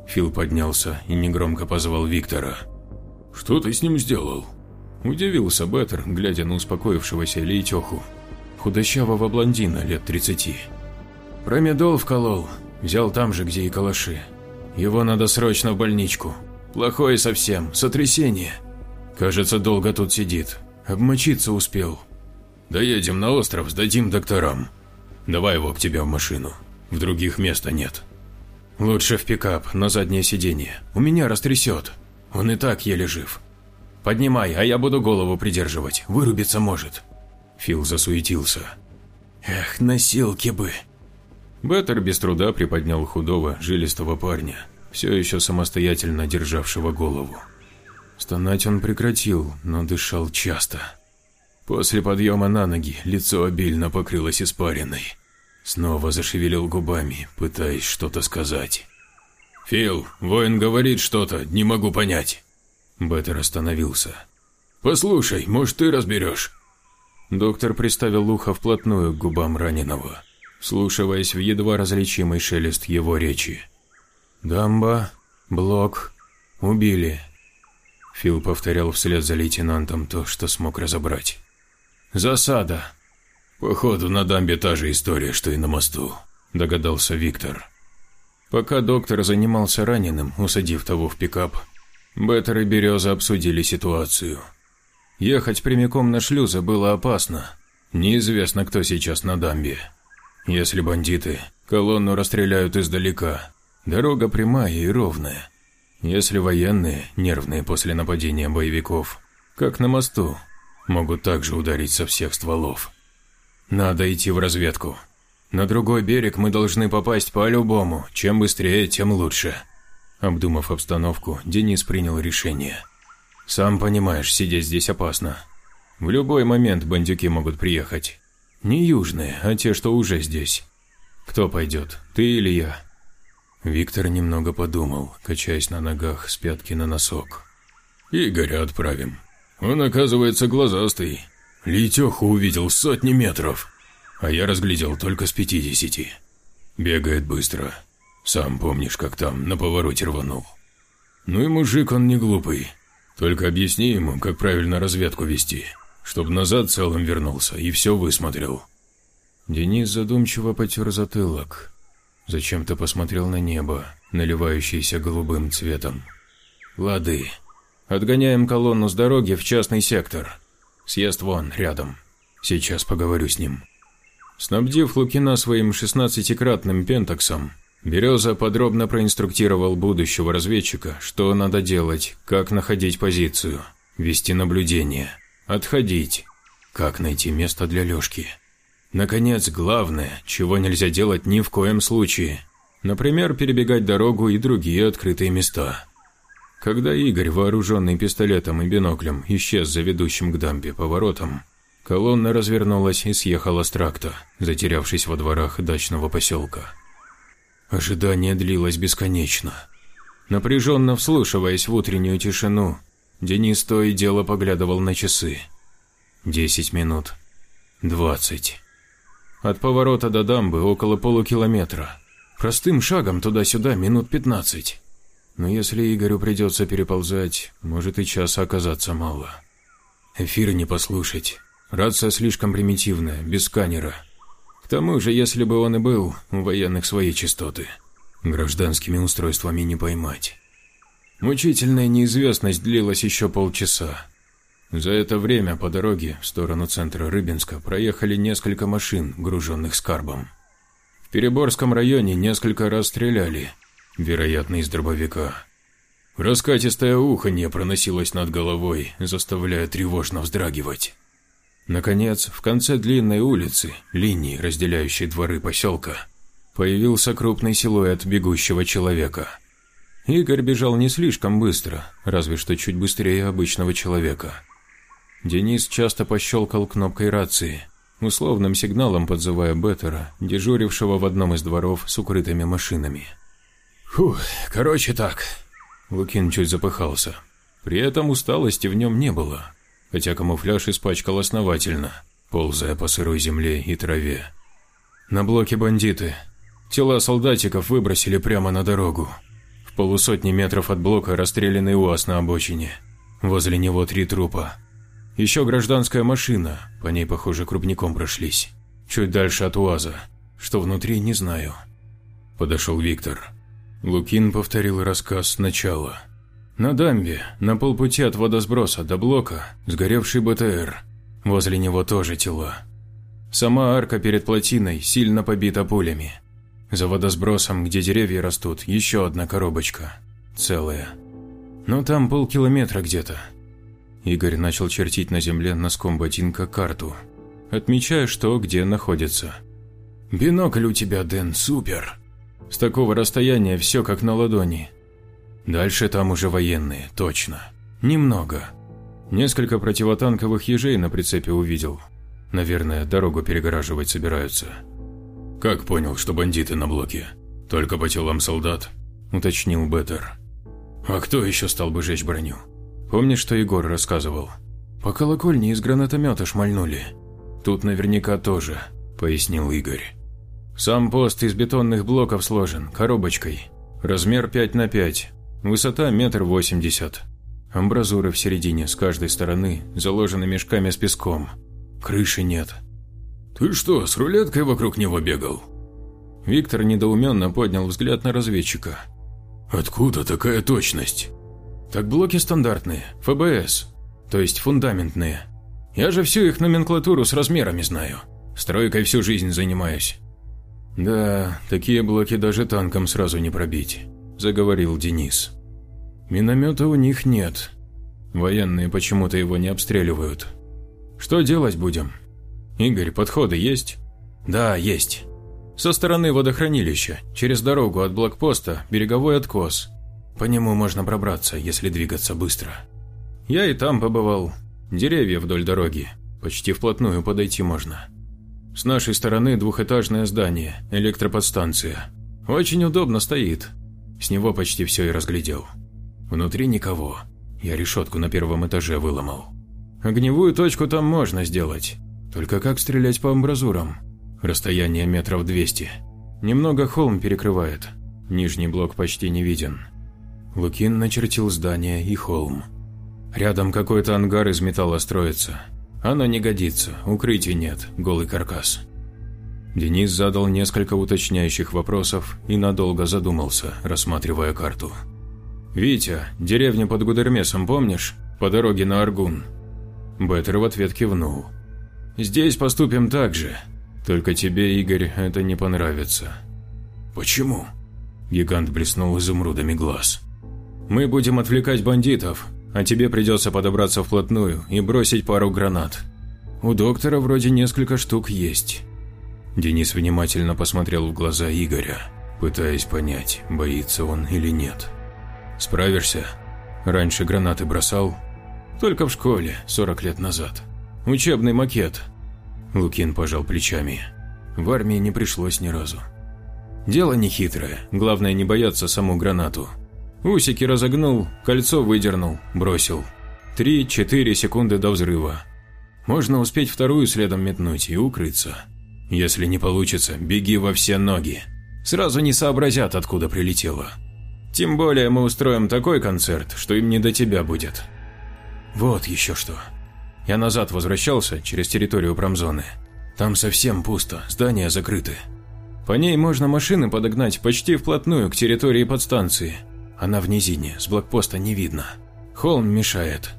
Фил поднялся и негромко позвал Виктора. «Что ты с ним сделал?» Удивился Беттер, глядя на успокоившегося Лейтеху, худощавого блондина лет 30. Промедол вколол, взял там же, где и калаши. Его надо срочно в больничку. Плохое совсем, сотрясение. Кажется, долго тут сидит. Обмочиться успел. Доедем на остров, сдадим докторам. Давай его к тебе в машину. В других места нет. Лучше в пикап, на заднее сиденье. У меня растрясет. Он и так еле жив. Поднимай, а я буду голову придерживать. Вырубиться может. Фил засуетился. Эх, носилки бы. Беттер без труда приподнял худого, жилистого парня, все еще самостоятельно державшего голову. Стонать он прекратил, но дышал часто. После подъема на ноги лицо обильно покрылось испариной. Снова зашевелил губами, пытаясь что-то сказать. «Фил, воин говорит что-то, не могу понять». Беттер остановился. «Послушай, может, ты разберешь?» Доктор приставил ухо вплотную к губам раненого. Слушаясь в едва различимый шелест его речи. «Дамба, блок, убили». Фил повторял вслед за лейтенантом то, что смог разобрать. «Засада». «Походу, на дамбе та же история, что и на мосту», – догадался Виктор. Пока доктор занимался раненым, усадив того в пикап, Беттер и Береза обсудили ситуацию. Ехать прямиком на шлюзы было опасно. Неизвестно, кто сейчас на дамбе. Если бандиты, колонну расстреляют издалека. Дорога прямая и ровная. Если военные, нервные после нападения боевиков, как на мосту, могут также ударить со всех стволов. Надо идти в разведку. На другой берег мы должны попасть по-любому, чем быстрее, тем лучше. Обдумав обстановку, Денис принял решение. Сам понимаешь, сидеть здесь опасно. В любой момент бандюки могут приехать. Не южные, а те, что уже здесь. Кто пойдет, ты или я? Виктор немного подумал, качаясь на ногах с пятки на носок. Игоря отправим. Он, оказывается, глазастый. Летеху увидел сотни метров а я разглядел только с пятидесяти. Бегает быстро. Сам помнишь, как там на повороте рванул. Ну и мужик он не глупый. Только объясни ему, как правильно разведку вести, чтобы назад целым вернулся и все высмотрел. Денис задумчиво потер затылок. Зачем-то посмотрел на небо, наливающееся голубым цветом. Лады. Отгоняем колонну с дороги в частный сектор. Съезд вон, рядом. Сейчас поговорю с ним. Снабдив Лукина своим шестнадцатикратным пентаксом, Береза подробно проинструктировал будущего разведчика, что надо делать, как находить позицию, вести наблюдение, отходить, как найти место для Лёшки. Наконец, главное, чего нельзя делать ни в коем случае. Например, перебегать дорогу и другие открытые места. Когда Игорь, вооруженный пистолетом и биноклем, исчез за ведущим к дамбе поворотом, Колонна развернулась и съехала с тракта, затерявшись во дворах дачного поселка. Ожидание длилось бесконечно. Напряженно вслушиваясь в утреннюю тишину, Денис то и дело поглядывал на часы. Десять минут. Двадцать. От поворота до дамбы около полукилометра. Простым шагом туда-сюда минут пятнадцать. Но если Игорю придется переползать, может и часа оказаться мало. Эфир не послушать. Рация слишком примитивная, без сканера. К тому же, если бы он и был, у военных свои частоты. Гражданскими устройствами не поймать. Мучительная неизвестность длилась еще полчаса. За это время по дороге в сторону центра Рыбинска проехали несколько машин, груженных скарбом. В Переборском районе несколько раз стреляли, вероятно, из дробовика. Раскатистое уханье проносилось над головой, заставляя тревожно вздрагивать. Наконец, в конце длинной улицы, линии, разделяющей дворы поселка, появился крупный силуэт бегущего человека. Игорь бежал не слишком быстро, разве что чуть быстрее обычного человека. Денис часто пощелкал кнопкой рации, условным сигналом подзывая Беттера, дежурившего в одном из дворов с укрытыми машинами. «Фух, короче так». Лукин чуть запыхался. При этом усталости в нем не было хотя камуфляж испачкал основательно, ползая по сырой земле и траве. На блоке бандиты. Тела солдатиков выбросили прямо на дорогу. Полусотни метров от блока расстрелянный УАЗ на обочине. Возле него три трупа. Еще гражданская машина, по ней, похоже, крупником прошлись. Чуть дальше от УАЗа. Что внутри, не знаю. Подошел Виктор. Лукин повторил рассказ сначала. На дамбе, на полпути от водосброса до блока, сгоревший БТР. Возле него тоже тела. Сама арка перед плотиной сильно побита пулями. За водосбросом, где деревья растут, еще одна коробочка. Целая. Но там полкилометра где-то. Игорь начал чертить на земле носком ботинка карту, отмечая, что где находится. «Бинокль у тебя, Дэн, супер!» С такого расстояния все как на ладони. Дальше там уже военные, точно. Немного. Несколько противотанковых ежей на прицепе увидел. Наверное, дорогу перегораживать собираются. «Как понял, что бандиты на блоке? Только по телам солдат?» – уточнил Беттер. «А кто еще стал бы жечь броню? Помнишь, что Егор рассказывал? По колокольне из гранатомета шмальнули. Тут наверняка тоже», – пояснил Игорь. Сам пост из бетонных блоков сложен, коробочкой. Размер 5 на 5, высота метр восемьдесят. Амбразуры в середине, с каждой стороны, заложены мешками с песком. Крыши нет. «Ты что, с рулеткой вокруг него бегал?» Виктор недоуменно поднял взгляд на разведчика. «Откуда такая точность?» «Так блоки стандартные, ФБС, то есть фундаментные. Я же всю их номенклатуру с размерами знаю. Стройкой всю жизнь занимаюсь». «Да, такие блоки даже танком сразу не пробить», – заговорил Денис. Миномета у них нет. Военные почему-то его не обстреливают. Что делать будем? Игорь, подходы есть? Да, есть. Со стороны водохранилища, через дорогу от блокпоста, береговой откос. По нему можно пробраться, если двигаться быстро. Я и там побывал. Деревья вдоль дороги. Почти вплотную подойти можно. С нашей стороны двухэтажное здание, электроподстанция. Очень удобно стоит. С него почти все и разглядел. Внутри никого. Я решетку на первом этаже выломал. Огневую точку там можно сделать. Только как стрелять по амбразурам? Расстояние метров 200. Немного холм перекрывает. Нижний блок почти не виден. Лукин начертил здание и холм. Рядом какой-то ангар из металла строится. Оно не годится, укрытий нет, голый каркас. Денис задал несколько уточняющих вопросов и надолго задумался, рассматривая карту. «Витя, деревня под Гудермесом, помнишь? По дороге на Аргун». Беттер в ответ кивнул. «Здесь поступим так же. Только тебе, Игорь, это не понравится». «Почему?» Гигант блеснул изумрудами глаз. «Мы будем отвлекать бандитов, а тебе придется подобраться вплотную и бросить пару гранат. У доктора вроде несколько штук есть». Денис внимательно посмотрел в глаза Игоря, пытаясь понять, боится он или нет. Справишься? Раньше гранаты бросал. Только в школе, 40 лет назад. Учебный макет. Лукин пожал плечами. В армии не пришлось ни разу. Дело не хитрое, главное не бояться саму гранату. Усики разогнул, кольцо выдернул, бросил. Три-четыре секунды до взрыва. Можно успеть вторую следом метнуть и укрыться. Если не получится, беги во все ноги. Сразу не сообразят, откуда прилетело. Тем более мы устроим такой концерт, что им не до тебя будет. Вот еще что. Я назад возвращался через территорию промзоны. Там совсем пусто, здания закрыты. По ней можно машины подогнать почти вплотную к территории подстанции. Она в низине, с блокпоста не видно. Холм мешает.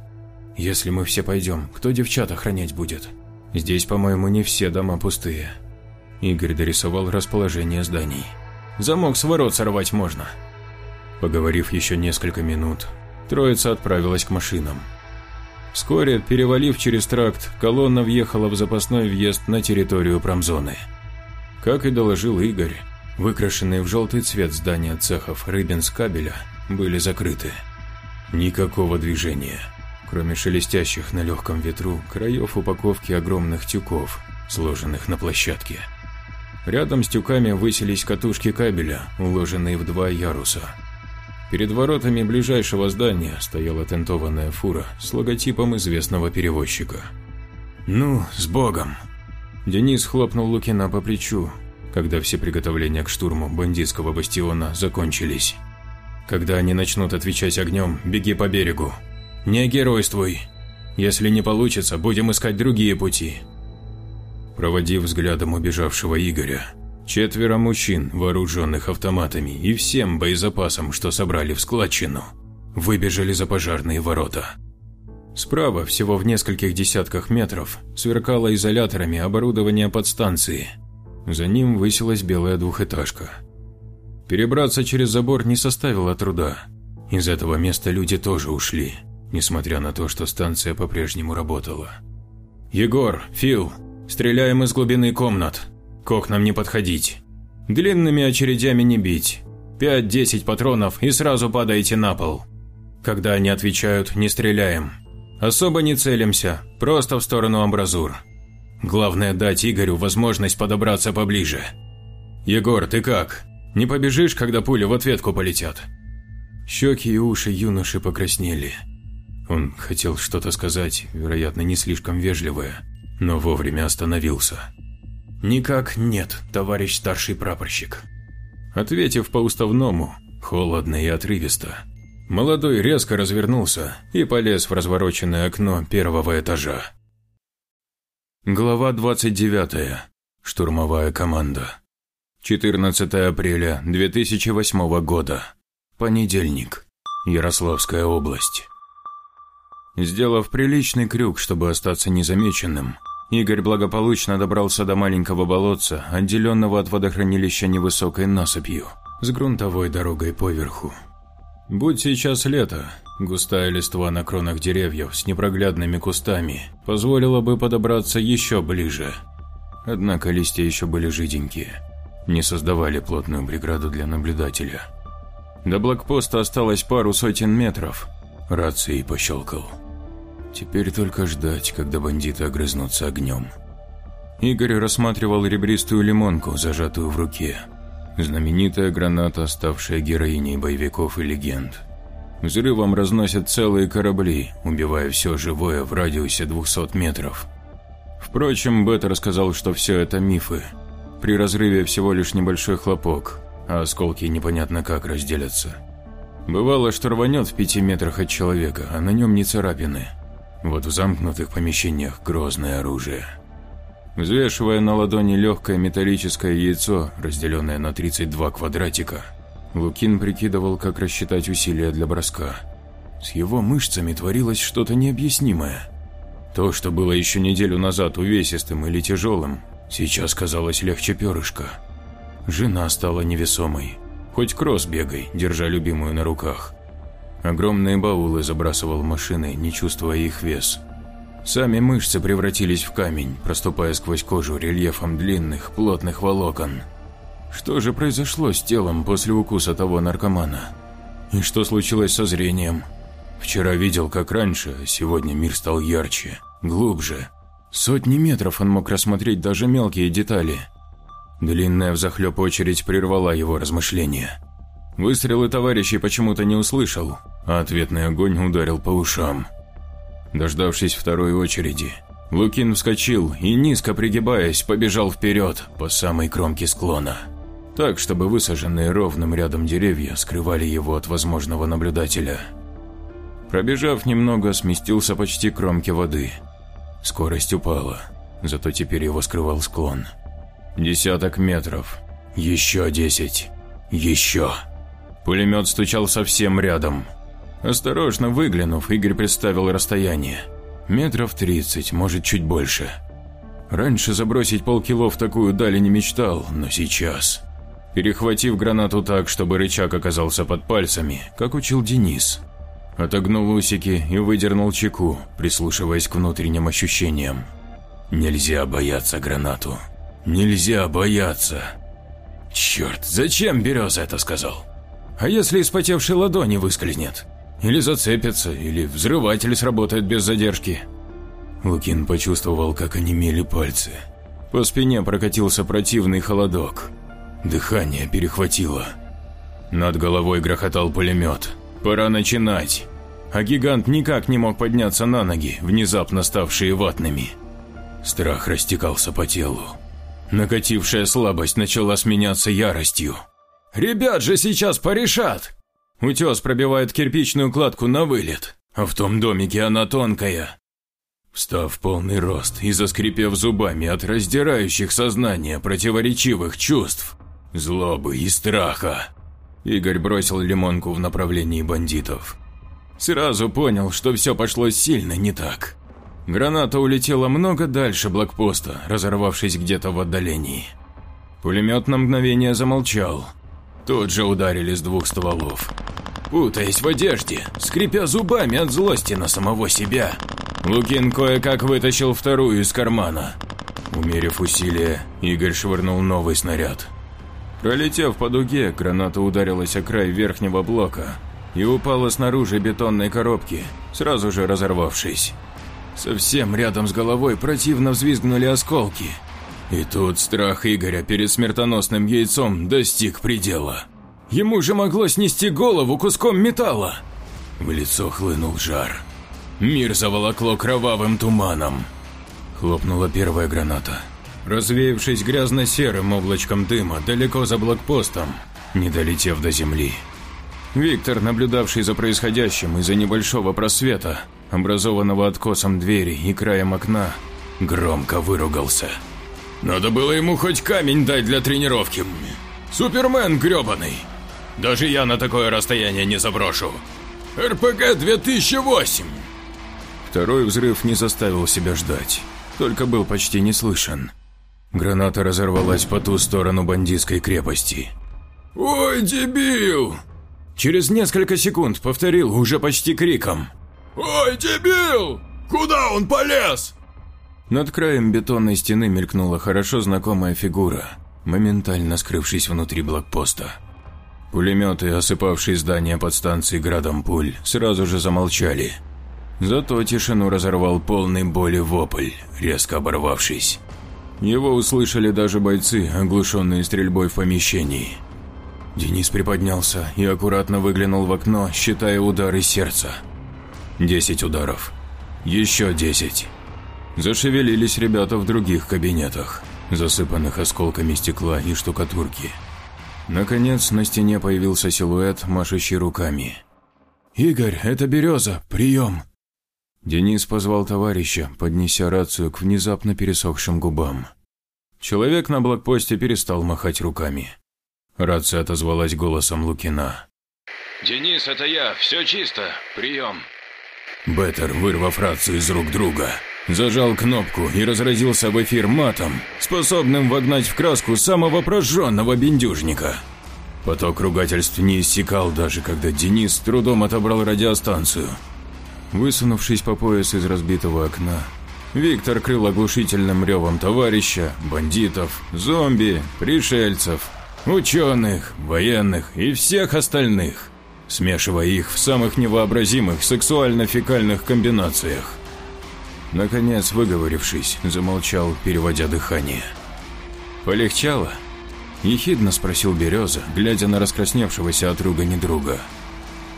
Если мы все пойдем, кто девчат охранять будет? Здесь, по-моему, не все дома пустые. Игорь дорисовал расположение зданий. Замок с ворот сорвать можно. Поговорив еще несколько минут, троица отправилась к машинам. Вскоре, перевалив через тракт, колонна въехала в запасной въезд на территорию промзоны. Как и доложил Игорь, выкрашенные в желтый цвет здания цехов Рыбинскабеля были закрыты. Никакого движения, кроме шелестящих на легком ветру краев упаковки огромных тюков, сложенных на площадке. Рядом с тюками высились катушки кабеля, уложенные в два яруса – Перед воротами ближайшего здания стояла тентованная фура с логотипом известного перевозчика. «Ну, с Богом!» Денис хлопнул Лукина по плечу, когда все приготовления к штурму бандитского бастиона закончились. «Когда они начнут отвечать огнем, беги по берегу. Не геройствуй. Если не получится, будем искать другие пути». Проводив взглядом убежавшего Игоря, Четверо мужчин, вооруженных автоматами и всем боезапасом, что собрали в складчину, выбежали за пожарные ворота. Справа, всего в нескольких десятках метров, сверкало изоляторами оборудование подстанции. За ним высилась белая двухэтажка. Перебраться через забор не составило труда. Из этого места люди тоже ушли, несмотря на то, что станция по-прежнему работала. «Егор, Фил, стреляем из глубины комнат», к окнам не подходить. Длинными очередями не бить. 5-10 патронов и сразу падаете на пол. Когда они отвечают, не стреляем. Особо не целимся, просто в сторону амбразур. Главное дать Игорю возможность подобраться поближе. Егор, ты как? Не побежишь, когда пули в ответку полетят? Щеки и уши юноши покраснели. Он хотел что-то сказать, вероятно, не слишком вежливое, но вовремя остановился. «Никак нет, товарищ старший прапорщик». Ответив по-уставному, холодно и отрывисто, молодой резко развернулся и полез в развороченное окно первого этажа. Глава 29. Штурмовая команда. 14 апреля 2008 года. Понедельник. Ярославская область. Сделав приличный крюк, чтобы остаться незамеченным, Игорь благополучно добрался до маленького болотца, отделенного от водохранилища невысокой насыпью, с грунтовой дорогой поверху. Будь сейчас лето, густая листва на кронах деревьев с непроглядными кустами позволила бы подобраться еще ближе. Однако листья еще были жиденькие, не создавали плотную преграду для наблюдателя. До блокпоста осталось пару сотен метров. Рацией пощелкал. Теперь только ждать, когда бандиты огрызнутся огнем. Игорь рассматривал ребристую лимонку, зажатую в руке. Знаменитая граната, ставшая героиней боевиков и легенд. Взрывом разносят целые корабли, убивая все живое в радиусе 200 метров. Впрочем, Бет рассказал, что все это мифы. При разрыве всего лишь небольшой хлопок, а осколки непонятно как разделятся. Бывало, что рванет в пяти метрах от человека, а на нем не царапины – вот в замкнутых помещениях грозное оружие. Взвешивая на ладони легкое металлическое яйцо, разделенное на 32 квадратика, Лукин прикидывал, как рассчитать усилия для броска. С его мышцами творилось что-то необъяснимое. То, что было еще неделю назад увесистым или тяжелым, сейчас казалось легче перышка. Жена стала невесомой. Хоть кросс бегай, держа любимую на руках. Огромные баулы забрасывал машины, не чувствуя их вес. Сами мышцы превратились в камень, проступая сквозь кожу рельефом длинных, плотных волокон. Что же произошло с телом после укуса того наркомана? И что случилось со зрением? Вчера видел, как раньше, сегодня мир стал ярче, глубже. Сотни метров он мог рассмотреть даже мелкие детали. Длинная взахлеб очередь прервала его размышления. Выстрелы товарищей почему-то не услышал, а ответный огонь ударил по ушам. Дождавшись второй очереди, Лукин вскочил и, низко пригибаясь, побежал вперед по самой кромке склона. Так, чтобы высаженные ровным рядом деревья скрывали его от возможного наблюдателя. Пробежав немного, сместился почти к кромке воды. Скорость упала, зато теперь его скрывал склон. Десяток метров. Еще десять. Еще. Пулемет стучал совсем рядом. Осторожно выглянув, Игорь представил расстояние. Метров тридцать, может чуть больше. Раньше забросить полкило в такую даль не мечтал, но сейчас... Перехватив гранату так, чтобы рычаг оказался под пальцами, как учил Денис. Отогнул усики и выдернул чеку, прислушиваясь к внутренним ощущениям. Нельзя бояться гранату. Нельзя бояться. Черт, зачем Береза это сказал? А если из потевшей ладони выскользнет? Или зацепится, или взрыватель сработает без задержки? Лукин почувствовал, как онемели пальцы. По спине прокатился противный холодок. Дыхание перехватило. Над головой грохотал пулемет. Пора начинать. А гигант никак не мог подняться на ноги, внезапно ставшие ватными. Страх растекался по телу. Накатившая слабость начала сменяться яростью. Ребят же сейчас порешат. Утес пробивает кирпичную кладку на вылет, а в том домике она тонкая. Встав полный рост и заскрипев зубами от раздирающих сознание противоречивых чувств, злобы и страха, Игорь бросил лимонку в направлении бандитов. Сразу понял, что все пошло сильно не так. Граната улетела много дальше блокпоста, разорвавшись где-то в отдалении. Пулемет на мгновение замолчал, Тут же ударили с двух стволов. Путаясь в одежде, скрипя зубами от злости на самого себя, Лукин кое-как вытащил вторую из кармана. Умерив усилия, Игорь швырнул новый снаряд. Пролетев по дуге, граната ударилась о край верхнего блока и упала снаружи бетонной коробки, сразу же разорвавшись. Совсем рядом с головой противно взвизгнули осколки – и тут страх Игоря перед смертоносным яйцом достиг предела. Ему же могло снести голову куском металла. В лицо хлынул жар. Мир заволокло кровавым туманом. Хлопнула первая граната. развеявшись грязно-серым облачком дыма далеко за блокпостом, не долетев до земли. Виктор, наблюдавший за происходящим из-за небольшого просвета, образованного откосом двери и краем окна, громко выругался. «Надо было ему хоть камень дать для тренировки. Супермен грёбаный! Даже я на такое расстояние не заброшу. РПГ-2008!» Второй взрыв не заставил себя ждать, только был почти не слышен. Граната разорвалась по ту сторону бандитской крепости. «Ой, дебил!» Через несколько секунд повторил уже почти криком. «Ой, дебил! Куда он полез?» Над краем бетонной стены мелькнула хорошо знакомая фигура, моментально скрывшись внутри блокпоста. Пулеметы, осыпавшие здание подстанции градом пуль, сразу же замолчали. Зато тишину разорвал полный боли вопль, резко оборвавшись. Его услышали даже бойцы, оглушенные стрельбой в помещении. Денис приподнялся и аккуратно выглянул в окно, считая удары сердца. Десять ударов. Еще десять. Зашевелились ребята в других кабинетах, засыпанных осколками стекла и штукатурки. Наконец на стене появился силуэт, машущий руками. «Игорь, это Береза, прием!» Денис позвал товарища, поднеся рацию к внезапно пересохшим губам. Человек на блокпосте перестал махать руками. Рация отозвалась голосом Лукина. «Денис, это я, все чисто, прием». Беттер, вырвав рацию из рук друга, зажал кнопку и разразился в эфир матом, способным вогнать в краску самого прожженного бендюжника. Поток ругательств не иссякал даже, когда Денис трудом отобрал радиостанцию. Высунувшись по пояс из разбитого окна, Виктор крыл оглушительным ревом товарища, бандитов, зомби, пришельцев, ученых, военных и всех остальных, смешивая их в самых невообразимых сексуально-фекальных комбинациях. Наконец, выговорившись, замолчал, переводя дыхание. «Полегчало?» – ехидно спросил Береза, глядя на раскрасневшегося от ругани друга.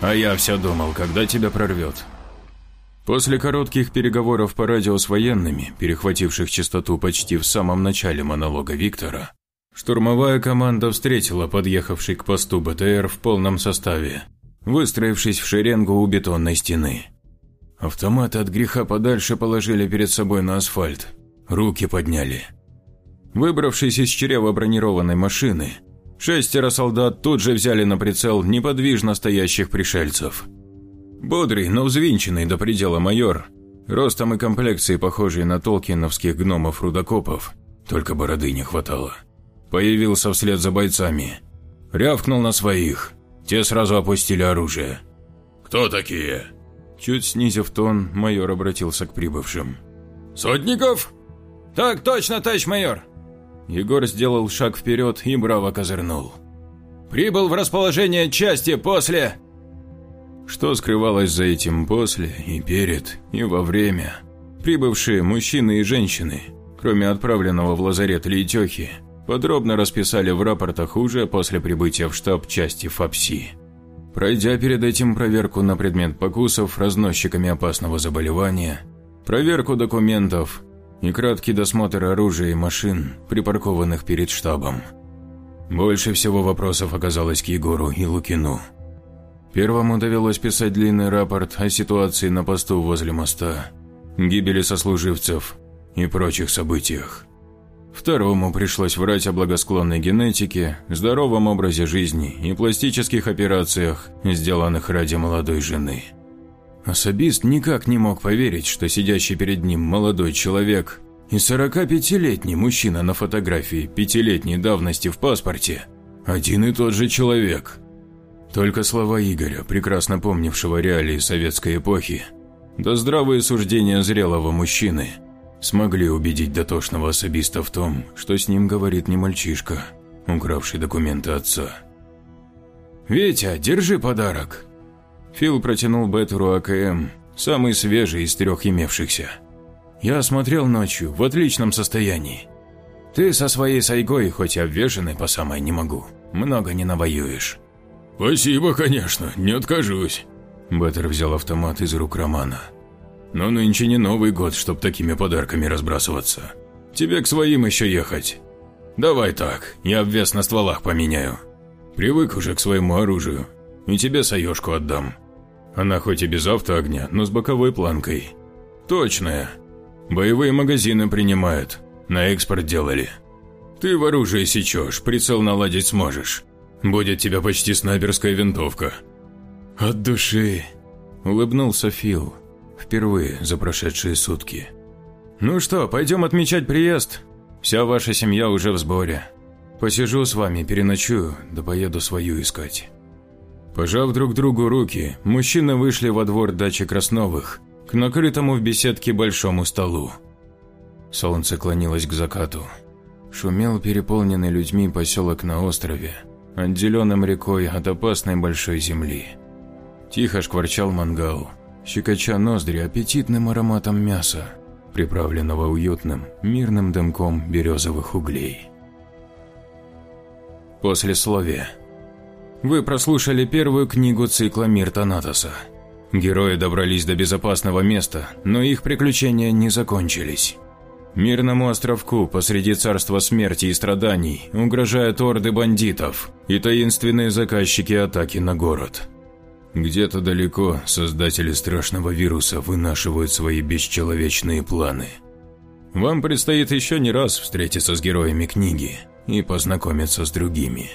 «А я все думал, когда тебя прорвет». После коротких переговоров по радио с военными, перехвативших частоту почти в самом начале монолога Виктора, штурмовая команда встретила подъехавший к посту БТР в полном составе, выстроившись в шеренгу у бетонной стены. Автоматы от греха подальше положили перед собой на асфальт, руки подняли. Выбравшись из чрева бронированной машины, шестеро солдат тут же взяли на прицел неподвижно стоящих пришельцев – Бодрый, но взвинченный до предела майор, ростом и комплекцией похожий на толкиновских гномов-рудокопов, только бороды не хватало. Появился вслед за бойцами. Рявкнул на своих. Те сразу опустили оружие. «Кто такие?» Чуть снизив тон, майор обратился к прибывшим. «Сотников?» «Так точно, товарищ майор!» Егор сделал шаг вперед и браво козырнул. «Прибыл в расположение части после...» Что скрывалось за этим после и перед, и во время? Прибывшие мужчины и женщины, кроме отправленного в лазарет Лейтехи, подробно расписали в рапортах уже после прибытия в штаб части ФАПСИ. Пройдя перед этим проверку на предмет покусов разносчиками опасного заболевания, проверку документов и краткий досмотр оружия и машин, припаркованных перед штабом. Больше всего вопросов оказалось к Егору и Лукину. Первому довелось писать длинный рапорт о ситуации на посту возле моста, гибели сослуживцев и прочих событиях. Второму пришлось врать о благосклонной генетике, здоровом образе жизни и пластических операциях, сделанных ради молодой жены. Особист никак не мог поверить, что сидящий перед ним молодой человек и 45-летний мужчина на фотографии пятилетней давности в паспорте – один и тот же человек – только слова Игоря, прекрасно помнившего реалии советской эпохи, да здравые суждения зрелого мужчины, смогли убедить дотошного особиста в том, что с ним говорит не мальчишка, укравший документы отца. «Витя, держи подарок!» Фил протянул Беттеру АКМ, самый свежий из трех имевшихся. «Я осмотрел ночью, в отличном состоянии. Ты со своей сайгой, хоть и обвешанной по самой не могу, много не навоюешь. «Спасибо, конечно, не откажусь». Беттер взял автомат из рук Романа. «Но нынче не Новый год, чтоб такими подарками разбрасываться. Тебе к своим еще ехать. Давай так, я обвес на стволах поменяю. Привык уже к своему оружию. И тебе соёшку отдам. Она хоть и без автоогня, но с боковой планкой. Точная. Боевые магазины принимают. На экспорт делали. Ты в оружие сечешь, прицел наладить сможешь. Будет тебя почти снайперская винтовка. От души. Улыбнулся Фил. Впервые за прошедшие сутки. Ну что, пойдем отмечать приезд? Вся ваша семья уже в сборе. Посижу с вами, переночую, да поеду свою искать. Пожав друг другу руки, мужчины вышли во двор дачи Красновых, к накрытому в беседке большому столу. Солнце клонилось к закату. Шумел переполненный людьми поселок на острове, отделенном рекой от опасной большой земли. Тихо шкварчал мангал, щекоча ноздри аппетитным ароматом мяса, приправленного уютным, мирным дымком березовых углей. Послесловие. Вы прослушали первую книгу цикла «Мир Танатоса». Герои добрались до безопасного места, но их приключения не закончились. Мирному островку посреди царства смерти и страданий угрожают орды бандитов и таинственные заказчики атаки на город. Где-то далеко создатели страшного вируса вынашивают свои бесчеловечные планы. Вам предстоит еще не раз встретиться с героями книги и познакомиться с другими.